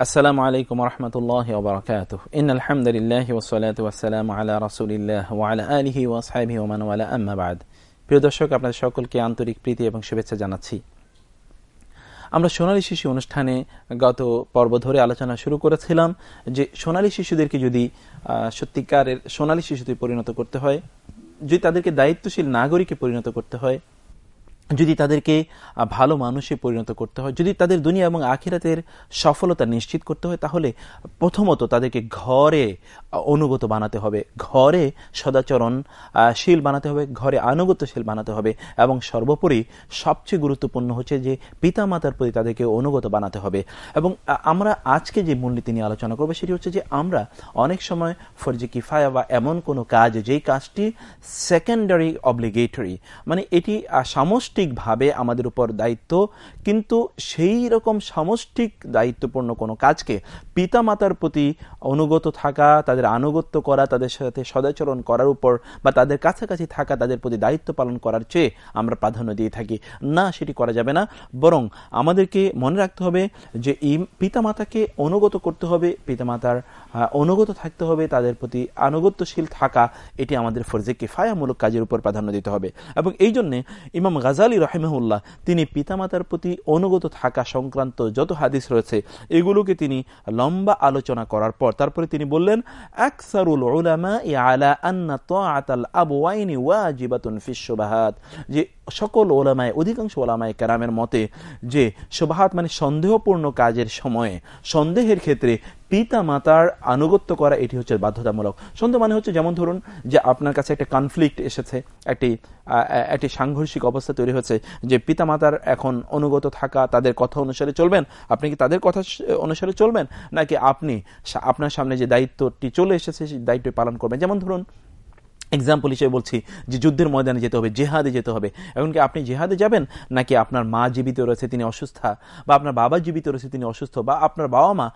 السلام عليكم ورحمة الله وبركاته إن الحمد لله والصلاة والسلام على رسول الله وعلى آله وأصحابه ومن ولا أما بعد প্রিয় দর্শক আপনাদের সকলকে আন্তরিক প্রীতি এবং শুভেচ্ছা জানাচ্ছি আমরা সোনালী শিশু অনুষ্ঠানে গত পর্ব ধরে আলোচনা শুরু করেছিলাম যে সোনালী শিশুদেরকে যদি সত্যিকারের সোনালী শিশুতে পরিণত করতে হয়, যদি তাদেরকে দায়িত্বশীল নাগরিকে পরিণত করতে হয় যদি তাদেরকে ভালো মানুষে পরিণত করতে হয়, যদি তাদের দুনিয়া এবং আখিরাতের সফলতা নিশ্চিত করতে হয়, তাহলে প্রথমত তাদেরকে ঘরে অনুগত বানাতে হবে। ঘরে সদাচরণশীল বানাতে হবে, ঘরে আনুগত্যশীল বানাতে হবে এবং সর্বোপরি সবচেয়ে গুরুত্বপূর্ণ হচ্ছে যে পিতা মাতার প্রতি তাদেরকে অনুগত বানাতে হবে। এবং আমরা আজকে যে মূলনীতি নিয়ে আলোচনা করব, সেটি হচ্ছে যে আমরা অনেক সময় ফরজি কিফায়া বা এমন কোনো কাজ, যেই কাজটি সেকেন্ডারি অব্লিগেটরি মানে এটি সামষ্টিক সামষ্টিকভাবে আমাদের উপর দায়িত্ব, কিন্তু সেই রকম সামষ্টিক দায়িত্বপূর্ণ কোনো কাজকে পিতা মাতার প্রতি অনুগত থাকা, তাদের আনুগত্য করা, তাদের সাথে সদাচরণ করার উপর বা তাদের কাছাকাছি থাকা, তাদের প্রতি দায়িত্ব পালন করার চেয়ে আমরা প্রাধান্য দিয়ে থাকি। না, সেটি করা যাবে না। বরং আমাদেরকে মনে রাখতে হবে যে পিতামাতাকে অনুগত করতে হবে, পিতামাতার অনুগত থাকতে হবে, তাদের প্রতি আনুগত্যশীল থাকা, এটি আমাদের ফরজে কিফায়ামূলক কাজের উপর প্রাধান্য দিতে হবে। এবং এই জন্যে ইমাম গাজা আলী রহেমহুল্লাহ, তিনি পিতামাতার প্রতি অনুগত থাকা সংক্রান্ত যত হাদিস রয়েছে, এগুলোকে তিনি লম্বা আলোচনা করার পর তারপরে তিনি বললেন আলা আন্না আবু ওয়াইনি যে সকল ওলামায়, অধিকাংশ ওলামায় কেরামের মতে যে সুবাহাত মানে সন্দেহপূর্ণ কাজের সময়ে, সন্দেহের ক্ষেত্রে পিতা মাতার আনুগত্য করা এটি হচ্ছে বাধ্যতামূলক। সন্দেহ মানে হচ্ছে যেমন ধরুন যে আপনার কাছে একটা কনফ্লিক্ট এসেছে, একটি একটি সাংঘর্ষিক অবস্থা তৈরি হচ্ছে যে পিতা মাতার এখন অনুগত থাকা, তাদের কথা অনুসারে চলবেন? আপনি কি তাদের কথা অনুসারে চলবেন? নাকি আপনি আপনার সামনে যে দায়িত্বটি চলে এসেছে, সেই দায়িত্ব পালন করবেন? যেমন ধরুন এক্সাম্পল হিসেবে বলছি যে যুদ্ধের ময়দানে যেতে হবে, জেহাদে যেতে হবে। এখন কি আপনি জেহাদে যাবেন নাকি আপনার মা জীবিত রয়েছে, তিনি অসুস্থ, বা আপনার বাবা জীবিত রয়েছে, তিনি অসুস্থ, বা আপনার বাবা মা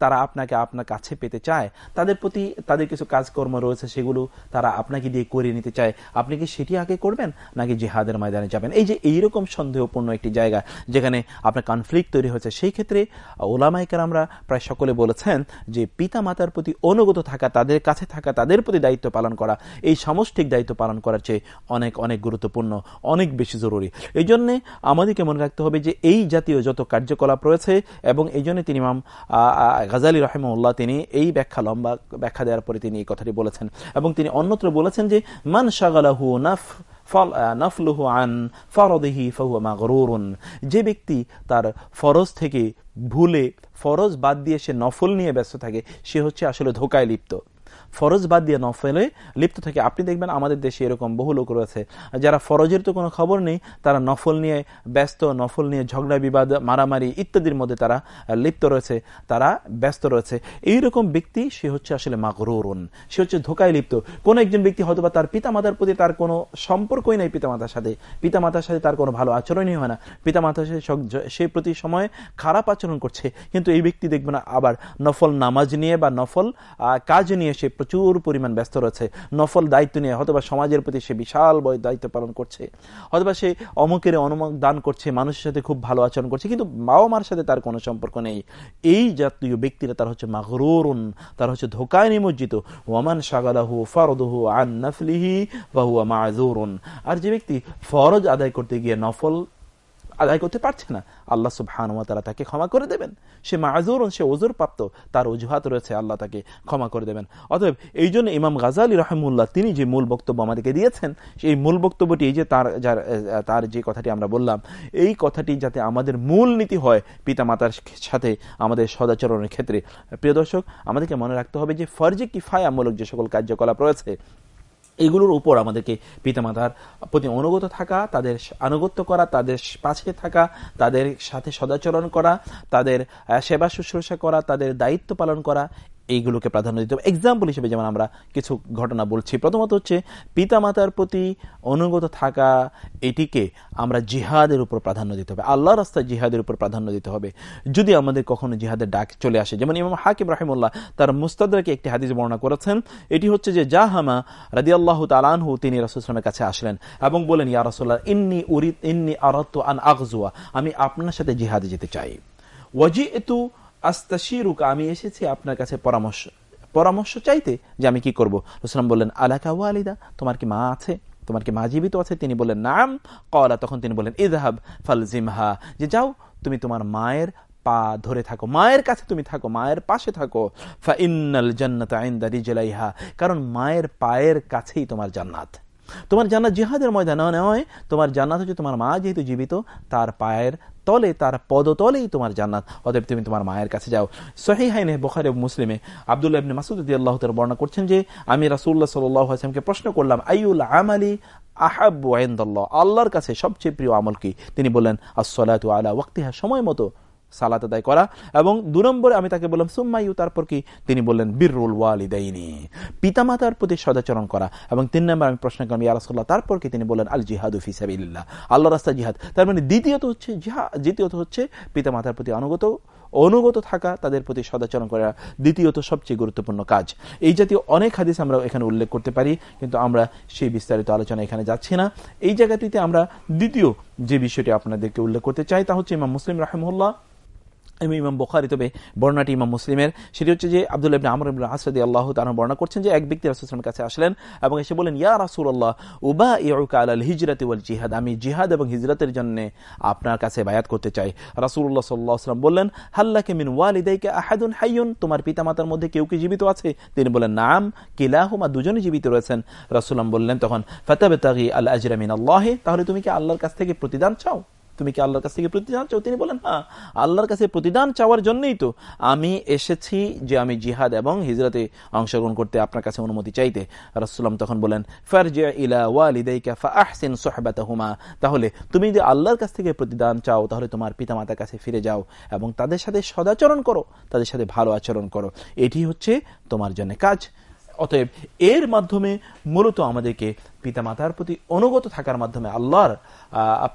তারা আপনাকে আপনার কাছে পেতে চায়, তাদের প্রতি তাদের কিছু কাজকর্ম রয়েছে, সেগুলো তারা আপনাকে দিয়ে করিয়ে নিতে চায়। আপনি কি সেটি আগে করবেন নাকি জেহাদের ময়দানে যাবেন? এই যে এইরকম সন্দেহপূর্ণ একটি জায়গা যেখানে আপনার কনফ্লিক্ট তৈরি হয়েছে, সেই ক্ষেত্রে ওলামাইকার আমরা প্রায় সকলে বলেছেন যে পিতা মাতার প্রতি অনুগত থাকা, তাদের কাছে থাকা, তাদের প্রতি দায়িত্ব পালন করা এই সামষ্টিক দায়িত্ব পালন করার চেয়ে অনেক অনেক গুরুত্বপূর্ণ, অনেক বেশি জরুরি। এই জন্যে আমাদেরকে মনে রাখতে হবে যে এই জাতীয় যত কার্যকলাপ রয়েছে এবং এই জন্য তিনি ইমাম গাজালি রহমউল্লাহ তিনি এই ব্যাখ্যা লম্বা ব্যাখ্যা দেওয়ার পরে তিনি এই কথাটি বলেছেন। এবং তিনি অন্যত্র বলেছেন যে, মান শাগালাহু নাফ যে ব্যক্তি তার ফরজ থেকে ভুলে, ফরজ বাদ দিয়ে সে নফল নিয়ে ব্যস্ত থাকে, সে হচ্ছে আসলে ধোকায় লিপ্ত। ফরজ বাদ দিয়ে নফলে লিপ্ত থাকে। আপনি দেখবেন আমাদের দেশে এরকম বহু লোক রয়েছে, যারা ফরজের তো কোনো খবর নেই, তারা নফল নিয়ে ব্যস্ত, নফল নিয়ে ঝগড়া, বিবাদ, মারামারি ইত্যাদির মধ্যে তারা লিপ্ত রয়েছে, তারা ব্যস্ত রয়েছে। এইরকম ব্যক্তি সে হচ্ছে আসলে মাগরুরুন, সে হচ্ছে ধোকায় লিপ্ত। কোন একজন ব্যক্তি হয়তো তার পিতামাতার প্রতি তার কোনো সম্পর্কই নেই পিতামাতার সাথে। পিতামাতার সাথে তার কোনো ভালো আচরণই হয় না। পিতামাতার সাথে সে প্রতি সময় খারাপ আচরণ করছে, কিন্তু এই ব্যক্তি দেখবে না আবার নফল নামাজ নিয়ে বা নফল কাজ নিয়ে সে প্রচুর পরিমাণ ব্যস্ত রয়েছে। নফল দায়িত্ব নিয়ে হয়তোবা সমাজের প্রতি সে বিশাল বয় দায়িত্ব পালন করছে। হয়তোবা সে অমুকের অনুমক দান করছে, মানুষের সাথে খুব ভালো আচরণ করছে, কিন্তু বাবা মার সাথে তার কোনো সম্পর্ক নেই। এই জাতীয় ব্যক্তিরা তার হচ্ছে মাগরুরুন, তার হচ্ছে ধোকায় নিমজ্জিত ওয়ামান সাগালাহু ফরদহু আন নফলিহি বাহুয়া মাজুরুন আর যে ব্যক্তি ফরজ আদায় করতে গিয়ে নফল আদায় করতে পারছে না। আল্লাহ সুবহানুয়া তাকে ক্ষমা করে দেবেন। সে মাজুর সে ওজুর প্রাপ্ত, তার অজুহাত রয়েছে, আল্লাহ তাকে ক্ষমা করে দেবেন। অতএব এই জন্য ইমাম গাজালি রহমুল্লাহ, তিনি যে মূল বক্তব্য আমাদেরকে দিয়েছেন, সেই মূল বক্তব্যটি, এই যে তার, যার তার যে কথাটি আমরা বললাম, এই কথাটি যাতে আমাদের মূল নীতি হয় পিতা মাতার সাথে আমাদের সদাচরণের ক্ষেত্রে। প্রিয় দর্শক, আমাদেরকে মনে রাখতে হবে যে ফর্জে কিফায়ামূলক যে সকল কার্যকলাপ রয়েছে এগুলোর উপর আমাদেরকে পিতামাতার প্রতি অনুগত থাকা, তাদের আনুগত্য করা, তাদের পাশে থাকা, তাদের সাথে সদাচরণ করা, তাদের সেবা শুশ্রূষা করা, তাদের দায়িত্ব পালন করা এইগুলোকে প্রাধান্য দিতে হবে। এক্সাম্পল হিসেবে যেমন আমরা কিছু ঘটনা বলছি, প্রথমত হচ্ছে পিতামাতার প্রতি অনুগত থাকা, এটিকে আমরা জিহাদের উপর প্রাধান্য দিতে হবে। আল্লাহ রাস্তায় জিহাদের উপর প্রাধান্য দিতে হবে। যদি আমাদের কখনো জিহাদের ডাক চলে আসে, যেমন ইমাম হাকিম রাহিমুল্লাহ তার মুস্তাদাকে একটি হাদিস বর্ণনা করেছেন, এটি হচ্ছে যে জাহামা রাদি আল্লাহ তালানহু তিনি রাসুলামের কাছে আসলেন এবং বলেন ইয়া রাসুল্লাহ ইন্নি উরিদ, ইন্নি আরত্ত আন আগজুয়া, আমি আপনার সাথে জিহাদে যেতে চাই। ওয়াজি এতু আস্তাশিরুকা, আমি এসেছি আপনার কাছে পরামর্শ। পরামর্শ চাইতে যে আমি কি করব? রসুলাম বললেন, আলাকা ওয়ালিদা, তোমার কি মা আছে? তোমার কি মা জীবিত আছে? তিনি বললেন, নাম। কলা, তখন তিনি বললেন ইদহাব ফালজিমহা, যে যাও, তুমি তোমার মায়ের পা ধরে থাকো। মায়ের কাছে তুমি থাকো, মায়ের পাশে থাকো। ফা কারণ মায়ের পায়ের কাছেই তোমার জান্নাত। তোমার জান্নাত জিহাদের ময়দানে নয়, তোমার জান্নাত হচ্ছে তোমার মা যেহেতু জীবিত, তার পায়ের তলে, তার পদতলেই তোমার জান্নাত। অতএব তুমি তোমার মায়ের কাছে যাও। সহি হাইনে বখারে মুসলিমে আবদুল্লাহ ইবনে মাসুদ আল্লাহ তার বর্ণনা করছেন যে, আমি রাসুল্লাহ সাল্লামকে প্রশ্ন করলাম আইউল আমালি আহাবু আইন্দাল্লাহ আল্লাহর কাছে সবচেয়ে প্রিয় আমল কি? তিনি বললেন, আসসালাতু আলা ওয়াক্তিহা। সময় মতো সালাত আদায় করা এবং দু নম্বরে আমি তাকে বললাম সুম্মাইউ তারপর কি? তিনি বললেন, বীররুল ওয়ালিদাইনি পিতামাতার প্রতি সদাচরণ করা। এবং তিন নম্বর আমি প্রশ্ন করলাম ইয়ারসল্লাহ তারপর কি তিনি বললেন, আল জিহাদু ফিসাবিল্লাহ আল্লাহ রাস্তা জিহাদ। তার মানে দ্বিতীয়ত হচ্ছে জিহা, দ্বিতীয়ত হচ্ছে পিতামাতার প্রতি অনুগত অনুগত থাকা, তাদের প্রতি সদাচরণ করা দ্বিতীয়ত সবচেয়ে গুরুত্বপূর্ণ কাজ। এই জাতীয় অনেক হাদিস আমরা এখানে উল্লেখ করতে পারি, কিন্তু আমরা সেই বিস্তারিত আলোচনা এখানে যাচ্ছি না। এই জায়গাটিতে আমরা দ্বিতীয় যে বিষয়টি আপনাদেরকে উল্লেখ করতে চাই, তা হচ্ছে ইমাম মুসলিম রাহমুল্লাহ ইমাম বোখারি, তবে বর্ণাটি ইমাম মুসলিমের। সেটি হচ্ছে যে আব্দুল ইবনে আমর ইবনে আসদি আল্লাহ তাআলা বর্ণনা করছেন যে এক ব্যক্তি রাসূলের কাছে আসলেন এবং এসে বলেন ইয়া রাসূলুল্লাহ উবা ইউকা আলাল হিজরাতি ওয়াল জিহাদ। আমি জিহাদ এবং হিজরতের জন্য আপনার কাছে বায়াত করতে চাই। রাসূলুল্লাহ সাল্লাল্লাহু আলাইহি ওয়াসাল্লাম বললেন হাল্লাকে মিন ওয়ালিদাইকা আহাদুন হাইয়ুন? তোমার পিতামাতার মধ্যে কেউ কি জীবিত আছে? তিনি বলেন নাম, কিলাহুমা দুজনে জীবিত রয়েছেন। রাসূলুল্লাহ বললেন, তখন ফাতাবতাগি আল আজরা মিন আল্লাহ তাহলে তুমি কি আল্লাহর কাছ থেকে প্রতিদান চাও? তুমি কি আল্লাহর কাছ থেকে প্রতিদান চাও? তিনি বলেন হ্যাঁ আল্লাহর কাছে প্রতিদান চাওয়ার জন্যই তো। আমি এসেছি যে আমি জিহাদ এবং হিজরতে অংশগ্রহণ করতে আপনার কাছে অনুমতি চাইতে। রাসুলাম তখন বলেন ফারজিয়া ইলা ওয়ালিদাইকা ফাহসিন সোহবাতাহুমা। তাহলে তুমি যদি আল্লাহর কাছ থেকে প্রতিদান চাও, তাহলে তোমার পিতামাতার কাছে ফিরে যাও এবং তাদের সাথে সদাচরণ করো, তাদের সাথে ভালো আচরণ করো। এটি হচ্ছে তোমার জন্য কাজ। অতএব এর মাধ্যমে মূলত আমাদেরকে পিতামাতার প্রতি অনুগত থাকার মাধ্যমে আল্লাহর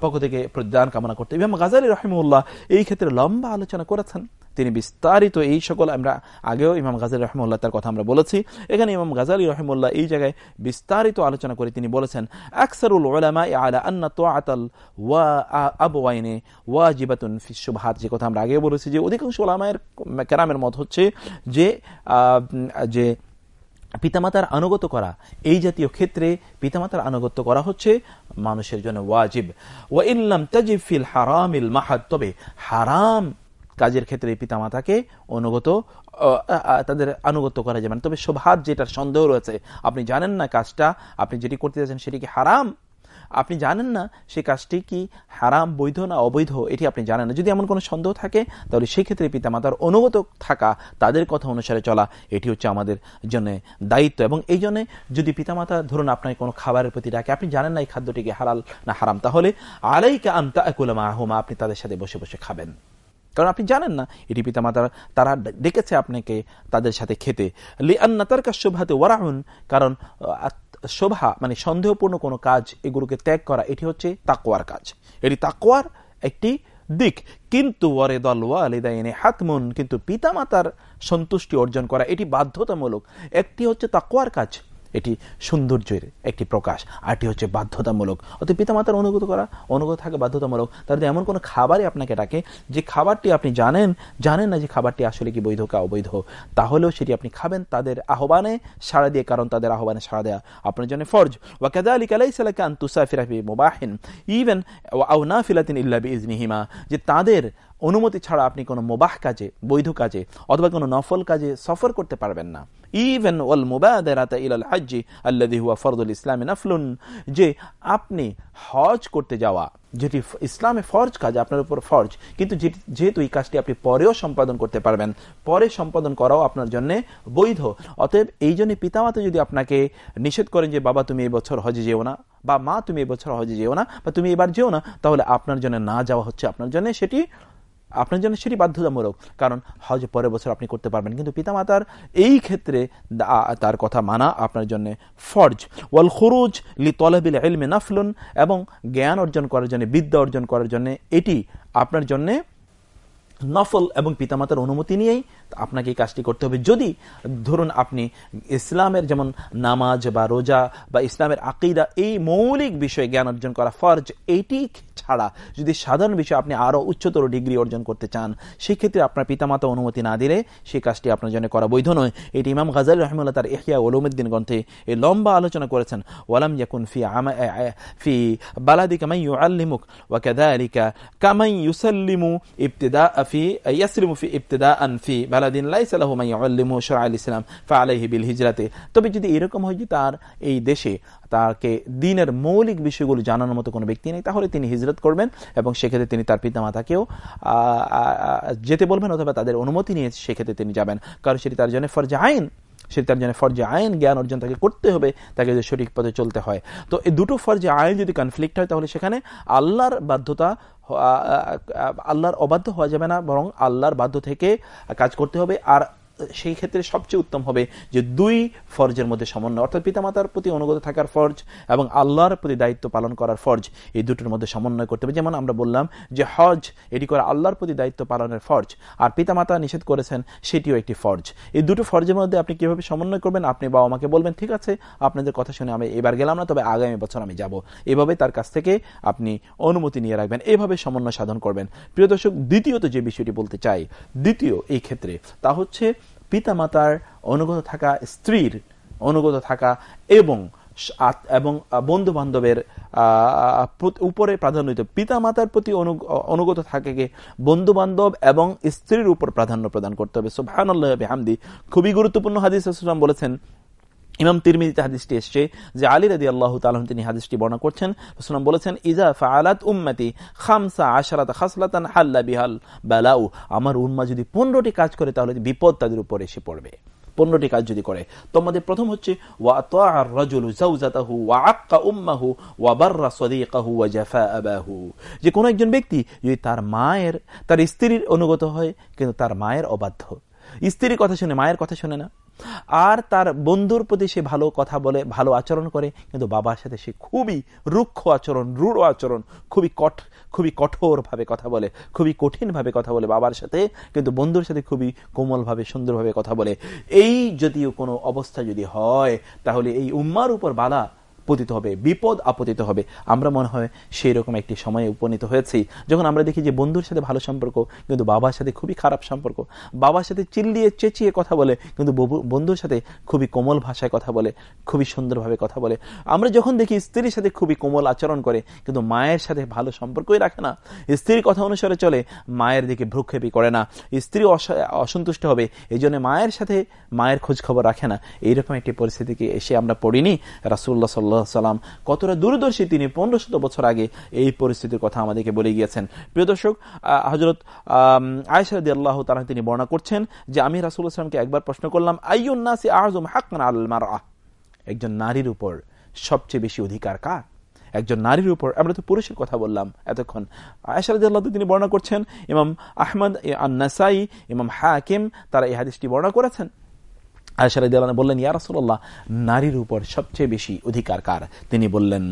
পক্ষ থেকে প্রদান কামনা করতে ইমাম গাজালি রহমুল্লাহ এই ক্ষেত্রে লম্বা আলোচনা করেছেন। তিনি বিস্তারিত এই সকল আমরা আগেও ইমাম গাজালি রহমুল্লাহ তার কথা আমরা বলেছি। এখানে ইমাম গাজালি রহমুল্লাহ এই জায়গায় বিস্তারিত আলোচনা করে তিনি বলেছেন, আকসারুল ওলামা আলা আন্না তোয়াতাল ওয়া আবওয়াইনে ওয়াজিবাতুন ফিসুবহাত যে কথা আমরা আগেও বলেছি যে অধিকাংশ ওলামায়ের কেরামের মত হচ্ছে যে যে পিতামাতার আনুগত করা। এই জাতীয় ক্ষেত্রে পিতামাতার আনুগত্য করা হচ্ছে মানুষের জন্য ওয়াজিব। ওয়া ইল্লাম তাজিব ফিল হারাম ইল মাহাদ। তবে হারাম কাজের ক্ষেত্রে পিতামাতাকে অনুগত তাদের আনুগত্য করা যাবে তবে শোভাত যেটার সন্দেহ রয়েছে, আপনি জানেন না কাজটা, আপনি যেটি করতে যাচ্ছেন সেটি কি হারাম? আপনি জানেন না সে কাজটি কি হারাম, বৈধ না অবৈধ, এটি আপনি জানেন না। যদি এমন কোনো সন্দেহ থাকে, তাহলে সেক্ষেত্রে পিতামাতার অনুগত থাকা, তাদের কথা অনুসারে চলা, এটি হচ্ছে আমাদের জন্য দায়িত্ব। এবং এই জন্যে যদি পিতামাতা, ধরুন আপনার কোনো খাবারের প্রতি ডাকে, আপনি জানেন না এই খাদ্যটিকে হারাল না হারাম, তাহলে আলাইকা আমতা একুলামা আহমা, আপনি তাদের সাথে বসে বসে খাবেন। কারণ আপনি জানেন না, এটি পিতামাতার, তারা ডেকেছে আপনাকে তাদের সাথে খেতে। লি আন্না তার কাজ শোভাতে ওয়ারাহুন কারণ শোভা মানে সন্দেহপূর্ণ কোনো কাজ এগুলোকে ত্যাগ করা, এটি হচ্ছে তাকোয়ার কাজ। এটি তাকোয়ার একটি দিক। কিন্তু ওয়ারে দল এনে হাতমুন, কিন্তু পিতামাতার সন্তুষ্টি অর্জন করা, এটি বাধ্যতামূলক। একটি হচ্ছে তাকোয়ার কাজ। এটি সৌন্দর্যের একটি প্রকাশ আরটি হচ্ছে বাধ্যতামূলক। অত পিতামাতার অনুগত করা, অনুগত থাকে বাধ্যতামূলক। তাদের এমন কোনো খাবারই আপনাকে ডাকে, যে খাবারটি আপনি জানেন জানেন না যে খাবারটি আসলে কি বৈধ, কা অবৈধ, তাহলেও সেটি আপনি খাবেন তাদের আহ্বানে সাড়া দিয়ে, কারণ তাদের আহ্বানে সাড়া দেওয়া আপনার জন্য ফর্জ। ওয়াকাদা আলী কালাই সালাকা আন্তুসাফিরাফি মোবাহিন, ইভেন আউ না ফিলাতিন ইল্লাবি ইজনিহিমা যে তাদের অনুমতি ছাড়া আপনি কোনো মোবাহ কাজে, বৈধ কাজে অথবা কোনো নফল কাজে সফর করতে পারবেন না। ইভেন ওয়াল মুবাদারাতা ইলাল হাজ্জি আল্লাযী হুয়া ফরদুল ইসলামে নাফলুন, যে আপনি হজ করতে যাওয়া, যেটি ইসলামে ফরজ কাজ, আপনার উপর ফরজ, কিন্তু যেহেতু এই কাজটি আপনি পরেও সম্পাদন করতে পারবেন, পরে সম্পাদন করাও আপনার জন্য বৈধ। অতএব এই জন্য পিতামাতা যদি আপনাকে নিষেধ করেন যে, বাবা, তুমি এবছর হজে যেও না, বা, মা, তুমি এবছর হজে যেও না, বা, তুমি এবার যেও না, তাহলে আপনার জন্য না যাওয়া হচ্ছে, আপনার জন্য সেটি আপনার জন্য সেটি বাধ্যতামূলক, কারণ হজ পরের বছর আপনি করতে পারবেন। কিন্তু পিতামাতার এই ক্ষেত্রে তার কথা মানা আপনার জন্য ফর্জ। ওয়াল খুরুজ লি তলবিল এলমে নাফলুন, এবং জ্ঞান অর্জন করার জন্য, বিদ্যা অর্জন করার জন্য এটি আপনার জন্যে নফল এবং পিতামাতার অনুমতি নিয়েই আপনাকে এই কাজটি করতে হবে। যদি ধরুন আপনি ইসলামের যেমন নামাজ বা রোজা বা ইসলামের আকিদা, এই মৌলিক বিষয়ে জ্ঞান অর্জন করা ফরজ এইটি ছাড়া যদি সাধারণ বিষয়ে আপনি আরও উচ্চতর ডিগ্রি অর্জন করতে চান, সেক্ষেত্রে আপনার পিতামাতা অনুমতি না দিলে সেই কাজটি আপনার জন্য করা বৈধ নয়। এটি ইমাম গাজাল রহমুল্লাহ তার ইহিয়া ওলুমুদ্দিন গ্রন্থে এই লম্বা আলোচনা করেছেন। ওয়ালাম ইয়াকুন ফি ফি বালাদি কামাই ইউআল্লিমুক, ওয়া কাযালিকা কামাই ইউসাল্লিমু ইবতিদা ফি ইয়াসলিমু ফি ইবতিদাআন ফি বালাদিন লাইসা লাহু মান ইউআল্লিমু শারআল ইসলাম ফাআলাইহি বিল হিজরাতে। তবে যদি এরকম হয় যে তার এই দেশে তাকে দিনের মৌলিক বিষয়গুলো জানানোর মতো কোনো ব্যক্তি নেই, তাহলে তিনি হিজরত করবেন এবং সেক্ষেত্রে তিনি তার পিতামাতাকেও যেতে বলবেন অথবা তাদের অনুমতি নিয়ে সেক্ষেত্রে তিনি যাবেন। কারণ সেটি তার জন্য ফরজে আইন। সে তার জন্য ফরজে আইন, জ্ঞান অর্জন তাকে করতে হবে, তাকে যদি সঠিক পথে চলতে হয়। তো এই দুটো ফরজে আইন যদি কনফ্লিক্ট হয়, তাহলে সেখানে আল্লাহর বাধ্যতা আল্লাহর অবাধ্য হওয়া যাবে না, বরং আল্লাহর বাধ্য থেকে কাজ করতে হবে। আর সেই ক্ষেত্রে সবচেয়ে উত্তম হবে যে দুই ফর্জের মধ্যে সমন্বয়, অর্থাৎ পিতামাতার প্রতি অনুগত থাকার ফর্জ এবং আল্লাহর প্রতি দায়িত্ব পালন করার ফর্জ, এই দুটোর মধ্যে সমন্বয় করতে হবে। যেমন আমরা বললাম যে হজ, এটি করে আল্লাহর প্রতি দায়িত্ব পালনের ফর্জ, আর পিতামাতা নিষেধ করেছেন সেটিও একটি ফর্জ। এই দুটো ফর্জের মধ্যে আপনি কীভাবে সমন্বয় করবেন, আপনি বাবা মাকে বলবেন, ঠিক আছে, আপনাদের কথা শুনে আমি এবার গেলাম না, তবে আগামী বছর আমি যাব। এভাবে তার কাছ থেকে আপনি অনুমতি নিয়ে রাখবেন, এভাবে সমন্বয় সাধন করবেন। প্রিয় দর্শক, দ্বিতীয়ত যে বিষয়টি বলতে চাই, দ্বিতীয় এই ক্ষেত্রে তা হচ্ছে পিতামাতার অনুগত থাকা, স্ত্রীর অনুগত থাকা এবং এবং বন্ধু বান্ধবের উপরে প্রাধান্য দিতে পিতা মাতার প্রতি অনুগত থাকে বন্ধু বান্ধব এবং স্ত্রীর উপর প্রাধান্য প্রদান করতে হবে। সোভানুল্লাহ হামদি খুবই গুরুত্বপূর্ণ হাদিস বলেছেন ইমাম তিরমিদিতে হাদিসটি এসছে যে আলী রাদি আল্লাহ তালন তিনি হাদিসটি বর্ণনা করছেন রসুলাম বলেছেন, ইজা ফাআলাত উম্মতি খামসা আশারাত খাসলাতান হাল্লা বিহাল বালাউ। আমার উম্মা যদি পনেরোটি কাজ করে, তাহলে বিপদ তাদের উপর এসে পড়বে। পনেরোটি কাজ যদি করে। তোমাদের প্রথম হচ্ছে যে কোন একজন ব্যক্তি যদি তার মায়ের, তার স্ত্রীর অনুগত হয়, কিন্তু তার মায়ের অবাধ্য। স্ত্রীর কথা শুনে, মায়ের কথা শুনে না। আর তার বন্ধুর প্রতি সে ভালো কথা বলে, ভালো আচরণ করে, কিন্তু বাবার সাথে সে খুবই রুক্ষ আচরণ, রূঢ় আচরণ, খুবই কঠ, খুবই কঠোরভাবে কথা বলে, খুবই কঠিনভাবে কথা বলে বাবার সাথে, কিন্তু বন্ধুর সাথে খুবই কোমলভাবে, সুন্দরভাবে কথা বলে। এই যদিও কোনো অবস্থা যদি হয়, তাহলে এই উম্মার উপর বাধা পতিত হবে, বিপদ আপতিত হবে। আমরা মনে হয় সেই রকম একটি সময়ে উপনীত হয়েছি। যখন আমরা দেখি যে বন্ধুর সাথে ভালো সম্পর্ক, কিন্তু বাবার সাথে খুবই খারাপ সম্পর্ক, বাবার সাথে চিল্লিয়ে চেঁচিয়ে কথা বলে, কিন্তু বন্ধুর সাথে খুবই কোমল ভাষায় কথা বলে, খুবই সুন্দরভাবে কথা বলে। আমরা যখন দেখি স্ত্রীর সাথে খুবই কোমল আচরণ করে, কিন্তু মায়ের সাথে ভালো সম্পর্কই রাখে না। স্ত্রীর কথা অনুসারে চলে, মায়ের দিকে ভ্রুক্ষেপই করে না। স্ত্রী অসন্তুষ্ট হবে এই জন্য মায়ের সাথে মায়ের খোঁজ খবর রাখে না। এইরকম একটি পরিস্থিতিকে এসে আমরা পড়িনি। রাসুল্লাহ সাল্লাহ সাল্লাম কতটা দূরদর্শী তিনি পনেরো শত বছর আগে এই পরিস্থিতির কথা আমাদেরকে বলে গিয়েছেন। প্রিয় দর্শক হজরত আয়সারদি আল্লাহ তারা তিনি বর্ণনা করছেন যে, আমি রাসুল ইসলামকে একবার প্রশ্ন করলাম আইউন্নাসি আজম হাকান আল মারা একজন নারীর উপর সবচেয়ে বেশি অধিকার কার? একজন নারীর উপর? আমরা তো পুরুষের কথা বললাম এতক্ষণ। আয়সারদি আল্লাহ তিনি বর্ণনা করছেন, ইমাম আহমদ নাসাই ইমাম হাকিম, তারা এই হাদিসটি বর্ণনা করেছেন। আয়সারাদি বললেন, ইয়া রাসুল্লাহ নারীর উপর সবচেয়ে বেশি অধিকার কার? তিনি বললেন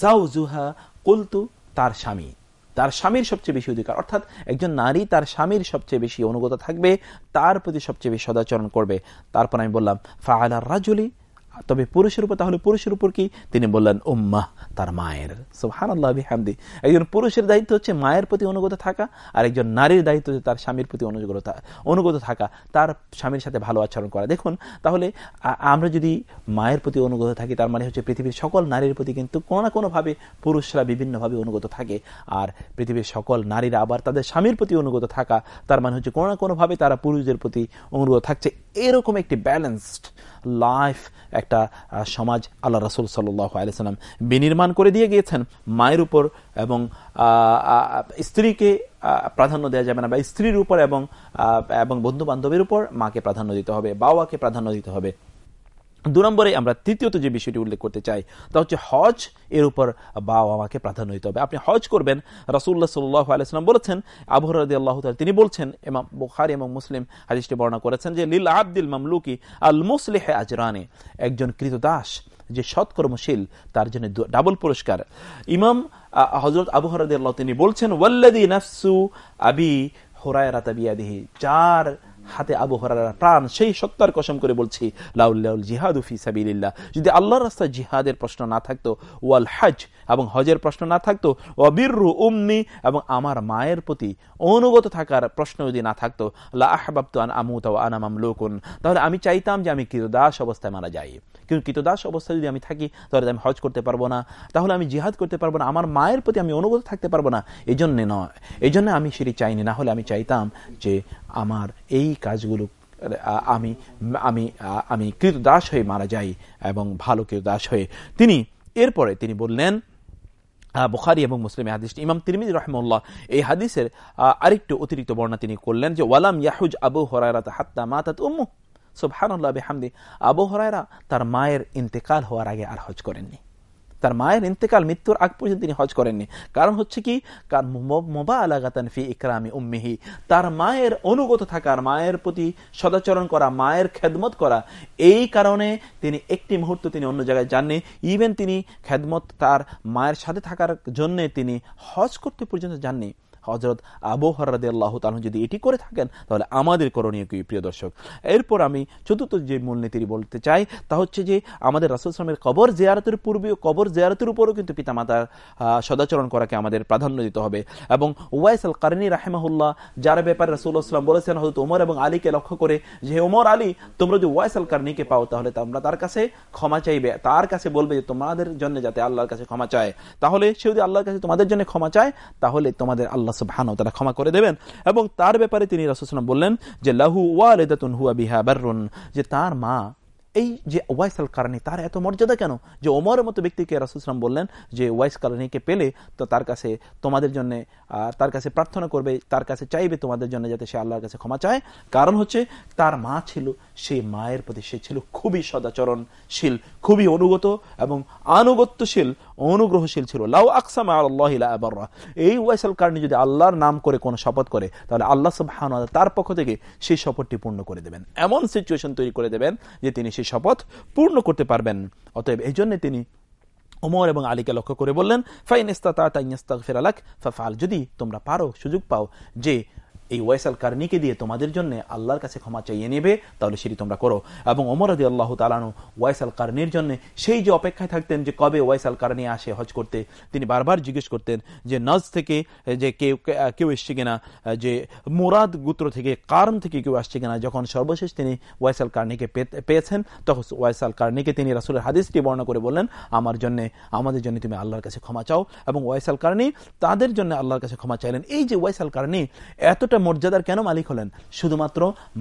যাও জুহা কুলতু, তার স্বামী। তার স্বামীর সবচেয়ে বেশি অধিকার। অর্থাৎ একজন নারী তার স্বামীর সবচেয়ে বেশি অনুগত থাকবে, তার প্রতি সবচেয়ে বেশি সদাচরণ করবে। তারপর আমি বললাম ফাহালার রাজুলি তবে পুরুষের উপর, তাহলে পুরুষের উপর কি? তিনি বললেন উম্মাহ তার মায়ের। সোহান আল্লাহ হামদি একজন পুরুষের দায়িত্ব হচ্ছে মায়ের প্রতি অনুগত থাকা আর একজন নারীর দায়িত্ব হচ্ছে তার স্বামীর প্রতি অনুগত অনুগত থাকা, তার স্বামীর সাথে ভালো আচরণ করা। দেখুন, তাহলে আমরা যদি মায়ের প্রতি অনুগত থাকি, তার মানে হচ্ছে পৃথিবীর সকল নারীর প্রতি কিন্তু কোনো না কোনোভাবে পুরুষরা বিভিন্নভাবে অনুগত থাকে। আর পৃথিবীর সকল নারীরা আবার তাদের স্বামীর প্রতি অনুগত থাকা, তার মানে হচ্ছে কোনো না কোনোভাবে তারা পুরুষদের প্রতি অনুগত থাকছে। এরকম একটি ব্যালেন্সড লাইফ একটা সমাজ আল্লাহ রসুল সাল্লাহ আলিয়াল্লাম বিনির্মাণ করে দিয়ে গিয়েছেন। মায়ের উপর এবং স্ত্রীকে প্রাধান্য দেওয়া যাবে না বা স্ত্রীর উপর এবং এবং বন্ধু বান্ধবের উপর মাকে প্রাধান্য দিতে হবে, বাবাকে প্রাধান্য দিতে হবে। দু নম্বরে আমরা তৃতীয়ত যে বিষয়টি উল্লেখ করতে চাই, তা হচ্ছে হজ, এর উপর বাবা আমাকে প্রাধান্য দিতে হবে। আপনি হজ করবেন রাসুল্লাহ সাল্লাহ আলাইসলাম বলেছেন আবহরদি আল্লাহ তিনি বলছেন এমাম বুখারি এবং মুসলিম হাদিসটি বর্ণনা করেছেন যে, লীল আব্দুল মামলুকি আল মুসলিহে আজরানে, একজন কৃতদাস, যে সৎকর্মশীল, তার জন্য ডাবল পুরস্কার। ইমাম হজরত আবু হরদি আল্লাহ তিনি বলছেন ওয়াল্লাদি নাফসু আবি হোরায় রাতাবিয়াদিহি যার হাতে আবু হরার প্রাণ, সেই সত্তার কসম করে বলছি লাউল্লাউল জিহাদ উফি সাবিল্লাহ যদি আল্লাহর রাস্তায় জিহাদের প্রশ্ন না থাকতো, ওয়াল হজ, এবং হজের প্রশ্ন না থাকতো অবিরু উমনি এবং আমার মায়ের প্রতি অনুগত থাকার প্রশ্ন যদি না থাকতো লাহবাবতু আন আমুত আনামাম লোকুন তাহলে আমি চাইতাম যে আমি কৃতদাস অবস্থায় মারা যাই। কিন্তু কৃতদাস অবস্থায় যদি আমি থাকি, তাহলে আমি হজ করতে পারব না। তাহলে আমি জিহাদ করতে পারব না, আমার মায়ের প্রতি আমি অনুগত থাকতে পারব না। এই জন্যে নয়। এই জন্য আমি সেটি চাইনি, না হলে আমি চাইতাম যে আমার এই কাজগুলো, আমি আমি আমি কৃতদাস হয়ে মারা যাই এবং ভালো কৃতদাস হয়ে। তিনি, এরপরে তিনি বললেন, বুখারি এবং মুসলিম হাদিস, ইমাম তিরমিজ রহমুল্লাহ এই হাদিসের, আরেকটু অতিরিক্ত বর্ণনা তিনি করলেন যে, ওয়ালাম ইয়াহুজ আবু হরারাত হাত্তা মাতাত উম্মু সুবহানাল্লাহ, বিহামদি। আবু হরায়রা তার মায়ের ইন্তেকাল হওয়ার আগে আর হজ করেননি। তার মায়ের ইন্তেকাল মৃত্যুর আগ পর্যন্ত তিনি হজ করেননি। কারণ হচ্ছে কি? কার মোবা আলাগাতান ফি ইকরামি উম্মিহি। তার মায়ের অনুগত থাকার মায়ের প্রতি সদাচরণ করা, মায়ের খেদমত করা, এই কারণে তিনি একটি মুহূর্ত তিনি অন্য জায়গায় যাননি। ইভেন তিনি খেদমত তার মায়ের সাথে থাকার জন্য তিনি হজ করতে পর্যন্ত যাননি। হজরত আবু হরাদ আল্লাহ তালু যদি এটি করে থাকেন, তাহলে আমাদের করণীয় কি, প্রিয় দর্শক? এরপর আমি চতুর্থ যে মূলনীতি বলতে চাই, তা হচ্ছে যে আমাদের রাসুল ইসলামের কবর জেয়ারতের পূর্বে, কবর জেয়ারতের উপরও কিন্তু পিতামাতার সদাচরণ করাকে আমাদের প্রাধান্য দিতে হবে। এবং ওয়াইস আল কারণী রাহেমাহুল্লাহ, যার ব্যাপারে রাসুল ইসলাম বলেছেন হয়তো ওমর এবং আলীকে লক্ষ্য করে যে, ওমর, আলী, তোমরা যদি ওয়াইস আল কারণীকে পাও, তাহলে তোমরা তার কাছে ক্ষমা চাইবে। তার কাছে বলবে যে, তোমাদের জন্য যাতে আল্লাহর কাছে ক্ষমা চায়। তাহলে সে যদি আল্লাহর কাছে তোমাদের জন্য ক্ষমা চায়, তাহলে তোমাদের আল্লাহ সুবহান তারা ক্ষমা করে দেবেন। এবং তার ব্যাপারে তিনি রাসুসলাম বললেন যে, লাহু ওয়ালেদাতুন হুয়া বিহা বাররুন। যে, তার মা, এই যে ওয়াইসাল কারণী তার এত মর্যাদা কেন? যে, ওমরের মতো ব্যক্তিকে রাসুসলাম বললেন যে, ওয়াইস কারণীকে পেলে তো তার কাছে তোমাদের জন্য তার কাছে প্রার্থনা করবে, তার কাছে চাইবে তোমাদের জন্য যাতে সে আল্লাহর কাছে ক্ষমা চায়। কারণ হচ্ছে, তার মা ছিল সেই মায়ের প্রতি সে ছিল খুবই সদাচরণশীল, খুবই অনুগত এবং আনুগত্যশীল, অনুগ্রহশীল ছিল। লাউ আকসাম আল্লাহ এই ওয়াইসাল কারণী যদি আল্লাহর নাম করে কোনো শপথ করে, তাহলে আল্লাহ সব তার পক্ষ থেকে সেই শপথটি পূর্ণ করে দেবেন। এমন সিচুয়েশন তৈরি করে দেবেন যে তিনি সেই শপথ পূর্ণ করতে পারবেন। অতএব এই জন্য তিনি ওমর এবং আলীকে লক্ষ্য করে বললেন, ফাইন ইস্তাতা ফেরালাক ফাফাল যদি তোমরা পারো, সুযোগ পাও যে এই ওয়াইসাল কারণীকে দিয়ে তোমাদের জন্য আল্লাহর কাছে ক্ষমা চাইয়ে নেবে, তাহলে সেটি তোমরা করো। এবং ওমর আদি আল্লাহ তালানু ওয়াইসাল কারণীর জন্য সেই যে অপেক্ষায় থাকতেন যে কবে ওয়াইসাল কারণী আসে হজ করতে, তিনি বারবার জিজ্ঞেস করতেন যে, নজ থেকে, যে কেউ কেউ এসছে কিনা? যে মুরাদ গুত্র থেকে, কারণ থেকে কেউ আসছে কিনা? যখন সর্বশেষ তিনি ওয়াইসাল কারণীকে পেয়েছেন, তখন ওয়াইসাল কারণীকে তিনি রাসুলের হাদিসটি বর্ণনা করে বললেন, আমার জন্য, আমাদের জন্য তুমি আল্লাহর কাছে ক্ষমা চাও। এবং ওয়াইসাল কারণী তাদের জন্য আল্লাহর কাছে ক্ষমা চাইলেন। এই যে ওয়াইসাল কারণী এতটা এতটা মর্যাদার কেন মালিক হলেন? শুধুমাত্র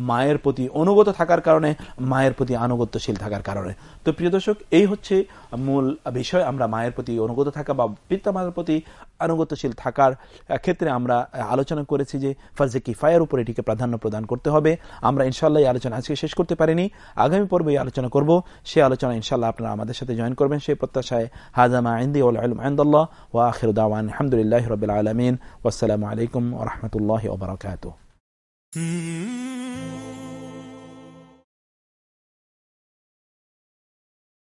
মায়ের প্রতি অনুগত থাকার কারণে, মায়ের প্রতি আনুগত্যশীল থাকার কারণে। তো প্রিয় দর্শক, এই হচ্ছে মূল বিষয়। আমরা মায়ের প্রতি অনুগত থাকা বা পিতা মায়ের প্রতি আনুগত্যশীল থাকার ক্ষেত্রে আমরা আলোচনা করেছি যে ফার্জে কিফায়ের উপর এটিকে প্রাধান্য প্রদান করতে হবে। আমরা ইনশাল্লাহ এই আলোচনা আজকে শেষ করতে পারিনি। আগামী পর্বে আলোচনা করব। সে আলোচনা ইনশাল্লাহ আপনারা আমাদের সাথে জয়েন করবেন। সেই প্রত্যাশায় হাজামা আইন্দি আলহামদুল্লাহ ওয়া আখির দাওয়ান আলহামদুলিল্লাহ রবিল আলমিন। ওসালামু আলাইকুম ওরহমতুল্লাহ ওবরাকাত Mm-hmm.